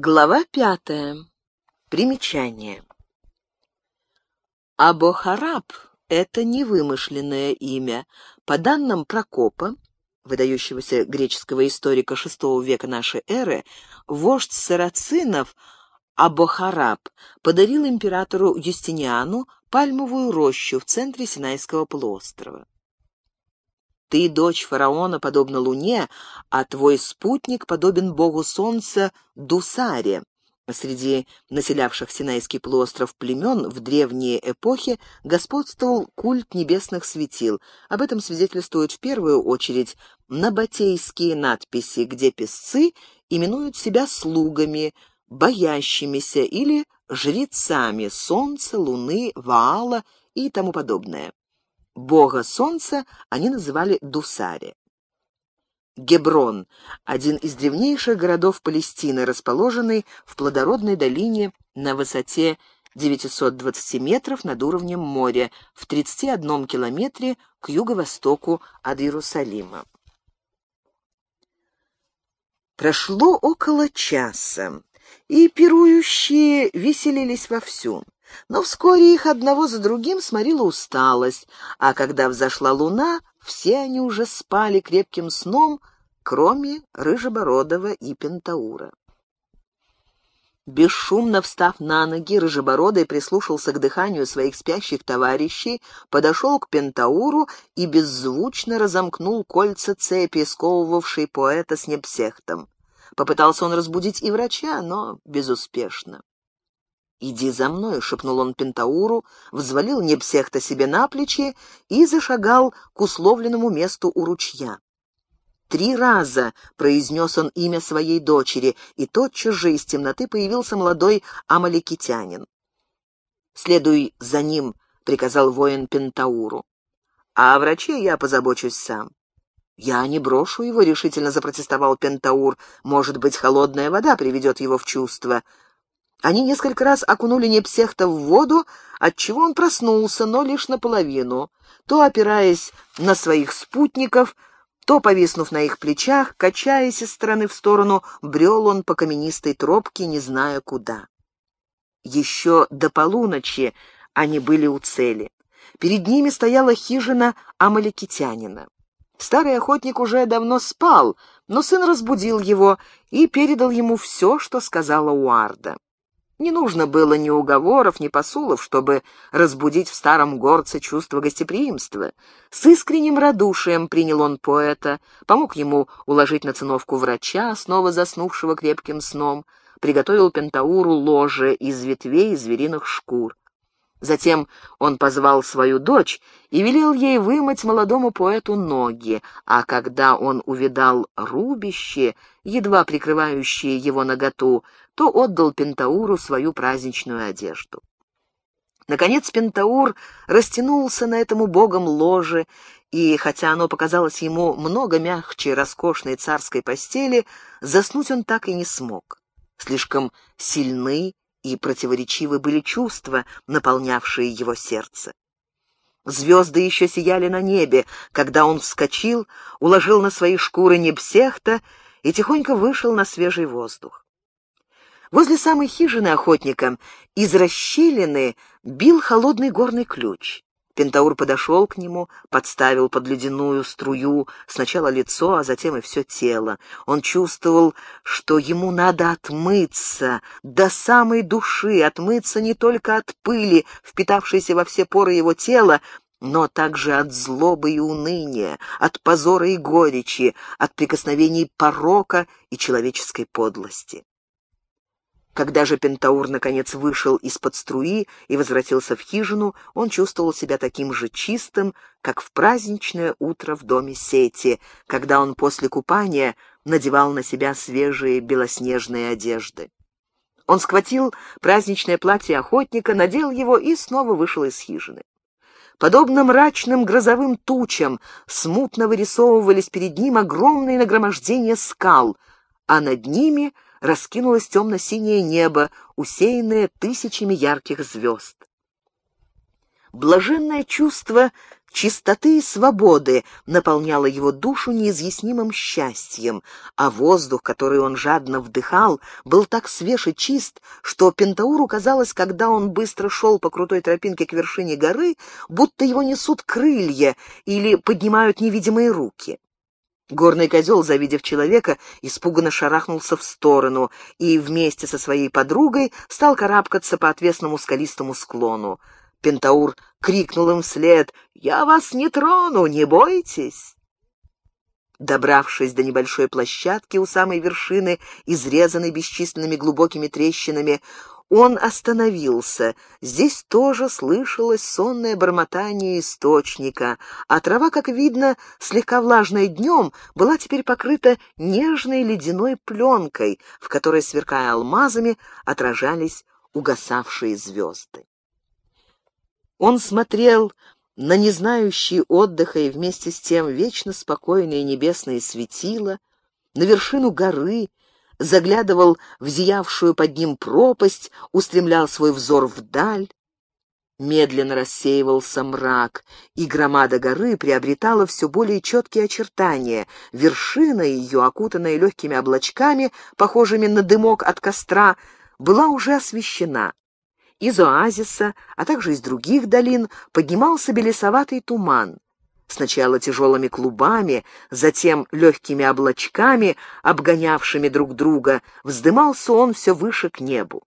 Глава пятая. Примечание. Абохараб — это невымышленное имя. По данным Прокопа, выдающегося греческого историка VI века нашей эры, вождь сарацинов Абохараб подарил императору Юстиниану пальмовую рощу в центре Синайского полуострова. Ты дочь фараона, подобна луне, а твой спутник подобен богу солнца Дусаре. Среди населявших Синайский полуостров племен в древние эпохи господствовал культ небесных светил. Об этом свидетельствуют в первую очередь набатейские надписи, где песцы именуют себя слугами, боящимися или жрецами солнца, луны, Ваала и тому подобное. Бога солнца они называли Дусаре. Геброн – один из древнейших городов Палестины, расположенный в плодородной долине на высоте 920 метров над уровнем моря, в 31 километре к юго-востоку от Иерусалима. Прошло около часа, и пирующие веселились вовсю. Но вскоре их одного за другим сморила усталость, а когда взошла луна, все они уже спали крепким сном, кроме Рыжебородова и Пентаура. Бесшумно встав на ноги, Рыжебородый прислушался к дыханию своих спящих товарищей, подошел к Пентауру и беззвучно разомкнул кольца цепи, сковывавшей поэта с непсехтом. Попытался он разбудить и врача, но безуспешно. «Иди за мной», — шепнул он Пентауру, взвалил Непсехта себе на плечи и зашагал к условленному месту у ручья. Три раза произнес он имя своей дочери, и тотчас же из темноты появился молодой амаликитянин. «Следуй за ним», — приказал воин Пентауру. «А о враче я позабочусь сам». «Я не брошу его», — решительно запротестовал Пентаур. «Может быть, холодная вода приведет его в чувство». Они несколько раз окунули Непсехта в воду, отчего он проснулся, но лишь наполовину, то опираясь на своих спутников, то, повиснув на их плечах, качаясь из стороны в сторону, брел он по каменистой тропке, не зная куда. Еще до полуночи они были у цели. Перед ними стояла хижина амаликитянина. Старый охотник уже давно спал, но сын разбудил его и передал ему все, что сказала Уарда. Не нужно было ни уговоров, ни посулов, чтобы разбудить в старом горце чувство гостеприимства. С искренним радушием принял он поэта, помог ему уложить на циновку врача, снова заснувшего крепким сном, приготовил Пентауру ложе из ветвей звериных шкур. Затем он позвал свою дочь и велел ей вымыть молодому поэту ноги, а когда он увидал рубище, едва прикрывающее его наготу, то отдал Пентауру свою праздничную одежду. Наконец Пентаур растянулся на этом убогом ложе, и, хотя оно показалось ему много мягче роскошной царской постели, заснуть он так и не смог. Слишком сильны и противоречивы были чувства, наполнявшие его сердце. Звезды еще сияли на небе, когда он вскочил, уложил на свои шкуры небсехта и тихонько вышел на свежий воздух. Возле самой хижины охотника из расщелины бил холодный горный ключ. Пентаур подошел к нему, подставил под ледяную струю сначала лицо, а затем и все тело. Он чувствовал, что ему надо отмыться до самой души, отмыться не только от пыли, впитавшейся во все поры его тела, но также от злобы и уныния, от позора и горечи, от прикосновений порока и человеческой подлости. Когда же Пентаур наконец вышел из-под струи и возвратился в хижину, он чувствовал себя таким же чистым, как в праздничное утро в доме Сети, когда он после купания надевал на себя свежие белоснежные одежды. Он схватил праздничное платье охотника, надел его и снова вышел из хижины. Подобно мрачным грозовым тучам смутно вырисовывались перед ним огромные нагромождения скал, а над ними — раскинулось темно-синее небо, усеянное тысячами ярких звезд. Блаженное чувство чистоты и свободы наполняло его душу неизъяснимым счастьем, а воздух, который он жадно вдыхал, был так свеж и чист, что Пентауру казалось, когда он быстро шел по крутой тропинке к вершине горы, будто его несут крылья или поднимают невидимые руки. Горный козел, завидев человека, испуганно шарахнулся в сторону и вместе со своей подругой стал карабкаться по отвесному скалистому склону. Пентаур крикнул им вслед «Я вас не трону, не бойтесь!» Добравшись до небольшой площадки у самой вершины, изрезанной бесчисленными глубокими трещинами, он остановился. Здесь тоже слышалось сонное бормотание источника, а трава, как видно, слегка влажная днем, была теперь покрыта нежной ледяной пленкой, в которой, сверкая алмазами, отражались угасавшие звезды. Он смотрел на незнающие отдыха и вместе с тем вечно спокойные небесные светила, на вершину горы, заглядывал в зиявшую под ним пропасть, устремлял свой взор вдаль. Медленно рассеивался мрак, и громада горы приобретала все более четкие очертания. Вершина ее, окутанная легкими облачками, похожими на дымок от костра, была уже освещена. Из оазиса, а также из других долин поднимался белесоватый туман сначала тяжелыми клубами, затем легкими облачками, обгонявшими друг друга, вздымался он все выше к небу.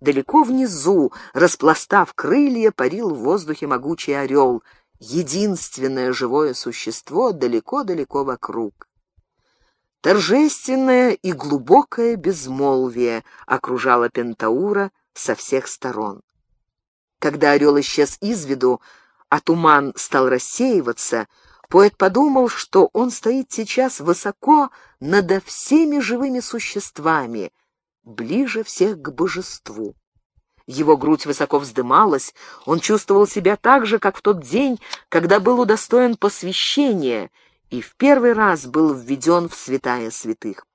Далеко внизу, распластав крылья, парил в воздухе могучий орел, единственное живое существо далеко-далеко вокруг. Торжественное и глубокое безмолвие окружало Пентаура со всех сторон. Когда орел исчез из виду, а туман стал рассеиваться, поэт подумал, что он стоит сейчас высоко над всеми живыми существами, ближе всех к божеству. Его грудь высоко вздымалась, он чувствовал себя так же, как в тот день, когда был удостоен посвящения и в первый раз был введен в святая святых.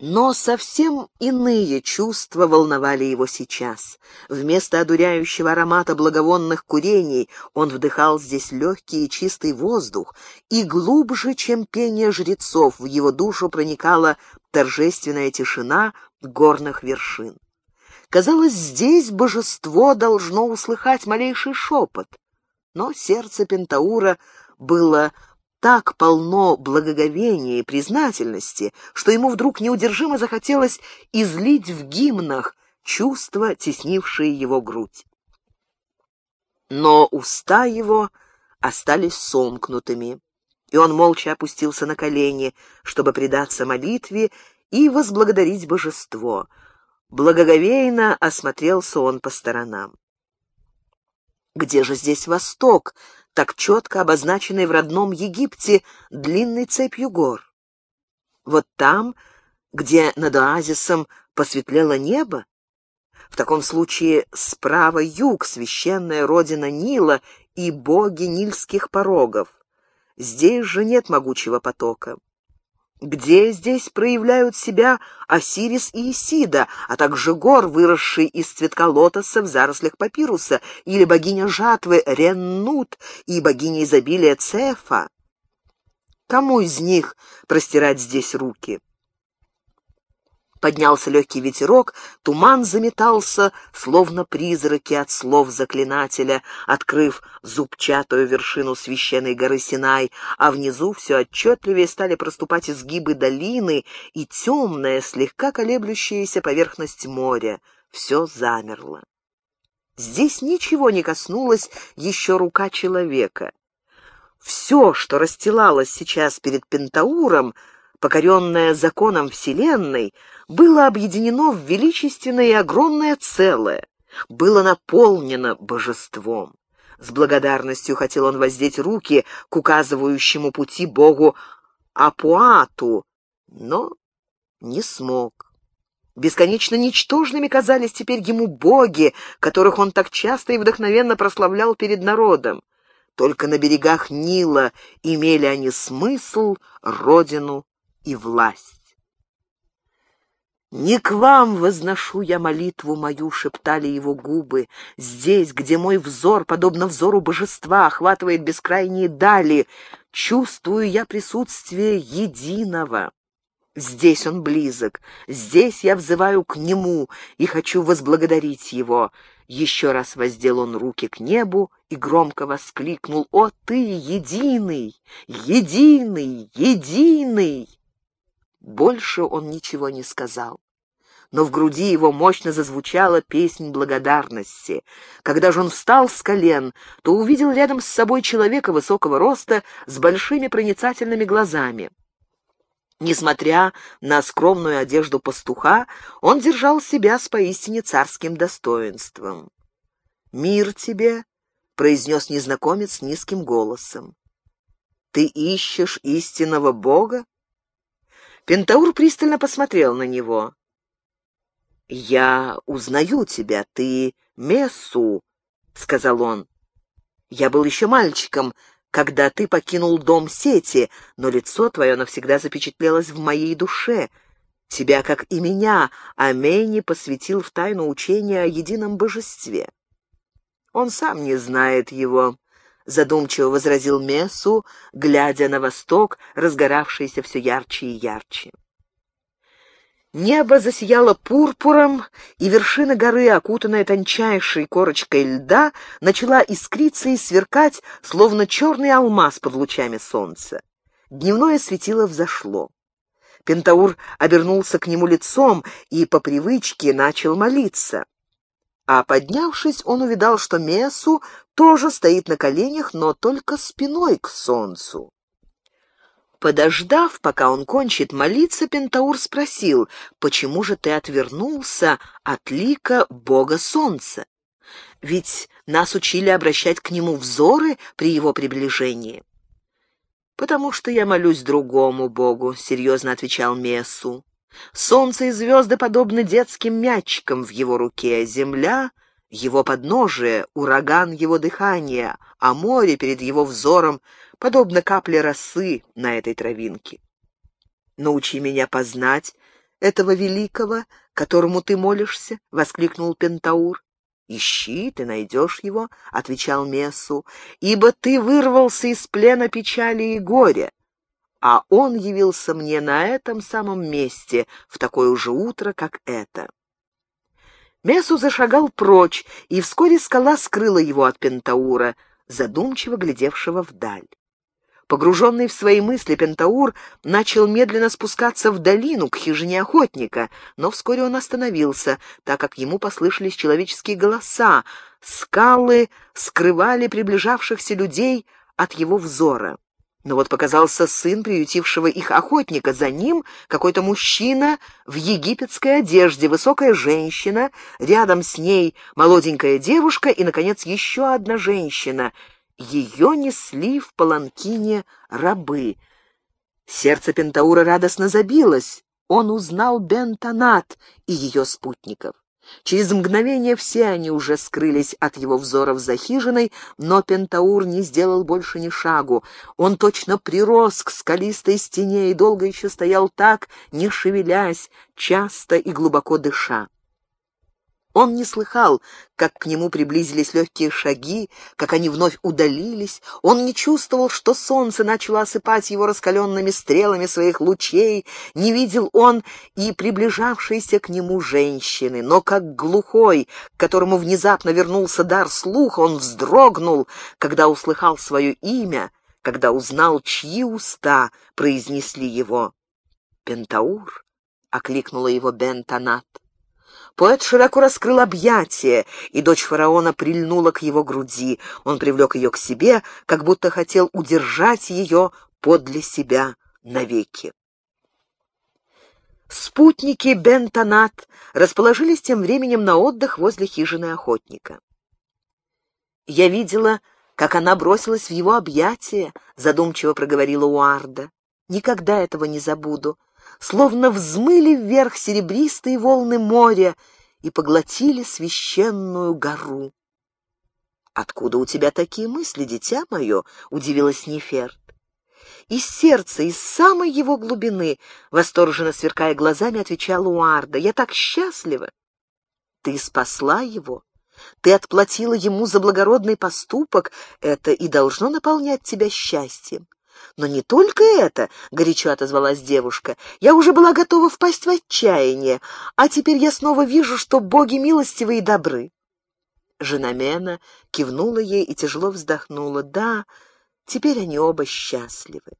Но совсем иные чувства волновали его сейчас. Вместо одуряющего аромата благовонных курений он вдыхал здесь легкий и чистый воздух, и глубже, чем пение жрецов, в его душу проникала торжественная тишина горных вершин. Казалось, здесь божество должно услыхать малейший шепот, но сердце Пентаура было так полно благоговения и признательности, что ему вдруг неудержимо захотелось излить в гимнах чувства, теснившие его грудь. Но уста его остались сомкнутыми, и он молча опустился на колени, чтобы предаться молитве и возблагодарить божество. Благоговейно осмотрелся он по сторонам. Где же здесь Восток, так четко обозначенной в родном Египте длинной цепью гор. Вот там, где над оазисом посветлело небо, в таком случае справа юг, священная родина Нила и боги нильских порогов. Здесь же нет могучего потока где здесь проявляют себя Осирис и Исида, а также гор, выросший из цветка лотоса в зарослях папируса, или богиня жатвы Реннут и богиня изобилия Цефа. Кому из них простирать здесь руки? Поднялся легкий ветерок, туман заметался, словно призраки от слов заклинателя, открыв зубчатую вершину священной горы Синай, а внизу все отчетливее стали проступать изгибы долины и темная, слегка колеблющаяся поверхность моря. Все замерло. Здесь ничего не коснулась еще рука человека. Все, что расстилалось сейчас перед Пентауром, покоренное законом Вселенной, было объединено в величественное и огромное целое, было наполнено божеством. С благодарностью хотел он воздеть руки к указывающему пути богу Апуату, но не смог. Бесконечно ничтожными казались теперь ему боги, которых он так часто и вдохновенно прославлял перед народом. Только на берегах Нила имели они смысл, родину и власть. «Не к вам возношу я молитву мою», — шептали его губы. «Здесь, где мой взор, подобно взору божества, охватывает бескрайние дали, чувствую я присутствие единого. Здесь он близок, здесь я взываю к нему и хочу возблагодарить его». Еще раз воздел он руки к небу и громко воскликнул «О, ты, единый, единый, единый!» Больше он ничего не сказал. Но в груди его мощно зазвучала песнь благодарности. Когда же он встал с колен, то увидел рядом с собой человека высокого роста с большими проницательными глазами. Несмотря на скромную одежду пастуха, он держал себя с поистине царским достоинством. «Мир тебе!» — произнес незнакомец низким голосом. «Ты ищешь истинного Бога?» Пентаур пристально посмотрел на него. «Я узнаю тебя, ты Мессу», — сказал он. «Я был еще мальчиком, когда ты покинул дом сети, но лицо твое навсегда запечатлелось в моей душе. Тебя, как и меня, Амейни посвятил в тайну учения о едином божестве. Он сам не знает его, задумчиво возразил Мессу, глядя на восток, разгоравшийся все ярче и ярче. Небо засияло пурпуром, и вершина горы, окутанная тончайшей корочкой льда, начала искриться и сверкать, словно черный алмаз под лучами солнца. Дневное светило взошло. Пентаур обернулся к нему лицом и по привычке начал молиться а поднявшись, он увидал, что Месу тоже стоит на коленях, но только спиной к солнцу. Подождав, пока он кончит молиться, Пентаур спросил, «Почему же ты отвернулся от лика Бога Солнца? Ведь нас учили обращать к нему взоры при его приближении». «Потому что я молюсь другому Богу», — серьезно отвечал Месу. Солнце и звезды подобны детским мячикам в его руке, земля — его подножие, ураган его дыхания, а море перед его взором подобно капле росы на этой травинке. «Научи меня познать этого великого, которому ты молишься», — воскликнул Пентаур. «Ищи, ты найдешь его», — отвечал Мессу, «ибо ты вырвался из плена печали и горя, а он явился мне на этом самом месте в такое же утро, как это». Месу зашагал прочь, и вскоре скала скрыла его от Пентаура, задумчиво глядевшего вдаль. Погруженный в свои мысли, Пентаур начал медленно спускаться в долину к хижине охотника, но вскоре он остановился, так как ему послышались человеческие голоса. Скалы скрывали приближавшихся людей от его взора. Но вот показался сын приютившего их охотника. За ним какой-то мужчина в египетской одежде, высокая женщина, рядом с ней молоденькая девушка и, наконец, еще одна женщина. Ее несли в паланкине рабы. Сердце Пентаура радостно забилось. Он узнал Бентонат и ее спутников. Через мгновение все они уже скрылись от его взоров за хижиной, но Пентаур не сделал больше ни шагу. Он точно прирос к скалистой стене и долго еще стоял так, не шевелясь, часто и глубоко дыша. Он не слыхал, как к нему приблизились легкие шаги, как они вновь удалились. Он не чувствовал, что солнце начало осыпать его раскаленными стрелами своих лучей. Не видел он и приближавшейся к нему женщины. Но как глухой, к которому внезапно вернулся дар слуха, он вздрогнул, когда услыхал свое имя, когда узнал, чьи уста произнесли его. «Пентаур!» — окликнула его Бентонат. Поэт широко раскрыл объятия, и дочь фараона прильнула к его груди. Он привлек ее к себе, как будто хотел удержать ее подле себя навеки. Спутники Бентонат расположились тем временем на отдых возле хижины охотника. «Я видела, как она бросилась в его объятия», — задумчиво проговорила Уарда. «Никогда этого не забуду словно взмыли вверх серебристые волны моря и поглотили священную гору. «Откуда у тебя такие мысли, дитя мое?» — удивилась Неферт. из сердца, из самой его глубины, восторженно сверкая глазами, отвечала Уарда. «Я так счастлива!» «Ты спасла его, ты отплатила ему за благородный поступок, это и должно наполнять тебя счастьем. Но не только это, — горячо отозвалась девушка, — я уже была готова впасть в отчаяние, а теперь я снова вижу, что боги милостивы и добры. Жена Мена кивнула ей и тяжело вздохнула. Да, теперь они оба счастливы.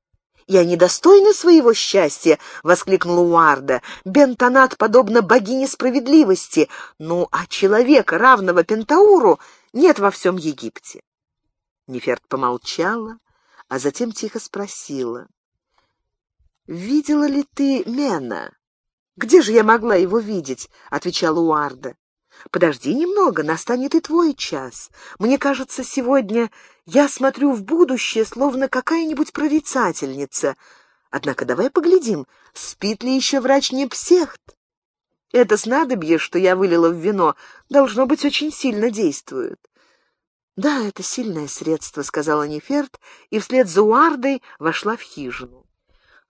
«Я недостойна своего счастья!» — воскликнула Уарда. «Бентонат подобно богине справедливости. Ну, а человека, равного Пентауру, нет во всем Египте». Неферт помолчала, а затем тихо спросила. «Видела ли ты Мена?» «Где же я могла его видеть?» — отвечала Уарда. Подожди немного, настанет и твой час. Мне кажется, сегодня я смотрю в будущее, словно какая-нибудь прорицательница. Однако давай поглядим, спит ли еще врач не психт. Это снадобье, что я вылила в вино, должно быть, очень сильно действует. «Да, это сильное средство», — сказала Неферт, и вслед за Уардой вошла в хижину.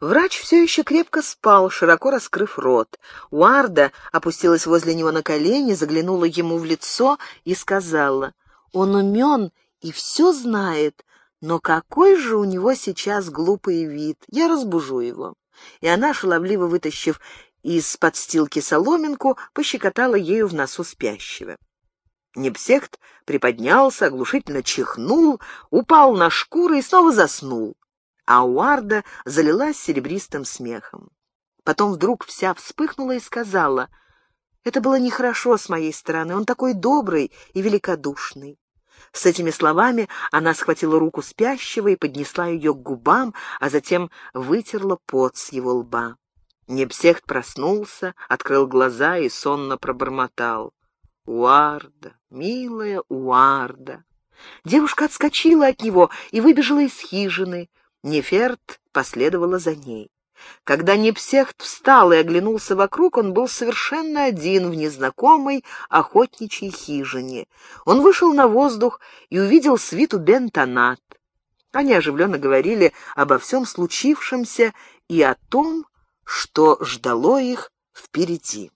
Врач все еще крепко спал, широко раскрыв рот. Уарда опустилась возле него на колени, заглянула ему в лицо и сказала, «Он умен и все знает, но какой же у него сейчас глупый вид! Я разбужу его». И она, шаловливо вытащив из подстилки соломинку, пощекотала ею в носу спящего. Непсехт приподнялся, оглушительно чихнул, упал на шкуры и снова заснул а Уарда залилась серебристым смехом. Потом вдруг вся вспыхнула и сказала, «Это было нехорошо с моей стороны, он такой добрый и великодушный». С этими словами она схватила руку спящего и поднесла ее к губам, а затем вытерла пот с его лба. Непсехт проснулся, открыл глаза и сонно пробормотал. «Уарда, милая Уарда!» Девушка отскочила от него и выбежала из хижины. Неферт последовала за ней. Когда Непсехт встал и оглянулся вокруг, он был совершенно один в незнакомой охотничьей хижине. Он вышел на воздух и увидел свиту Бентонат. Они оживленно говорили обо всем случившемся и о том, что ждало их впереди.